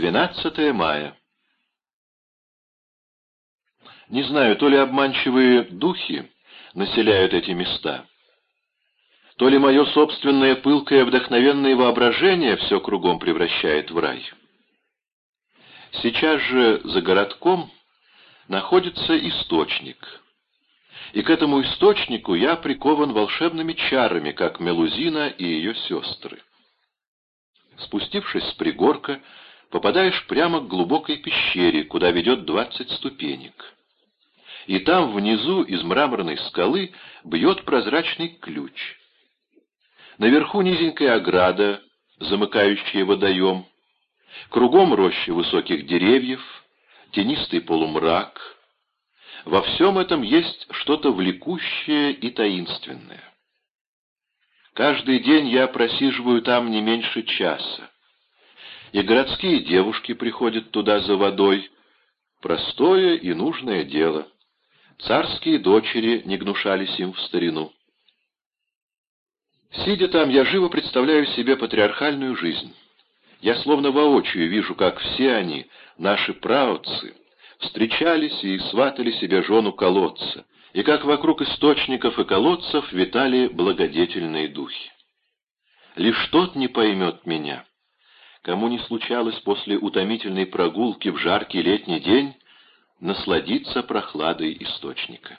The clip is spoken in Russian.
12 мая. Не знаю, то ли обманчивые духи населяют эти места, то ли мое собственное пылкое вдохновенное воображение все кругом превращает в рай. Сейчас же за городком находится источник, и к этому источнику я прикован волшебными чарами, как Мелузина и ее сестры. Спустившись с пригорка, попадаешь прямо к глубокой пещере, куда ведет двадцать ступенек. И там внизу из мраморной скалы бьет прозрачный ключ. Наверху низенькая ограда, замыкающая водоем. Кругом роща высоких деревьев, тенистый полумрак. Во всем этом есть что-то влекущее и таинственное. Каждый день я просиживаю там не меньше часа. И городские девушки приходят туда за водой. Простое и нужное дело. Царские дочери не гнушались им в старину. Сидя там, я живо представляю себе патриархальную жизнь. Я словно воочию вижу, как все они, наши праотцы, встречались и сватали себе жену колодца, и как вокруг источников и колодцев витали благодетельные духи. Лишь тот не поймет меня, кому не случалось после утомительной прогулки в жаркий летний день насладиться прохладой источника.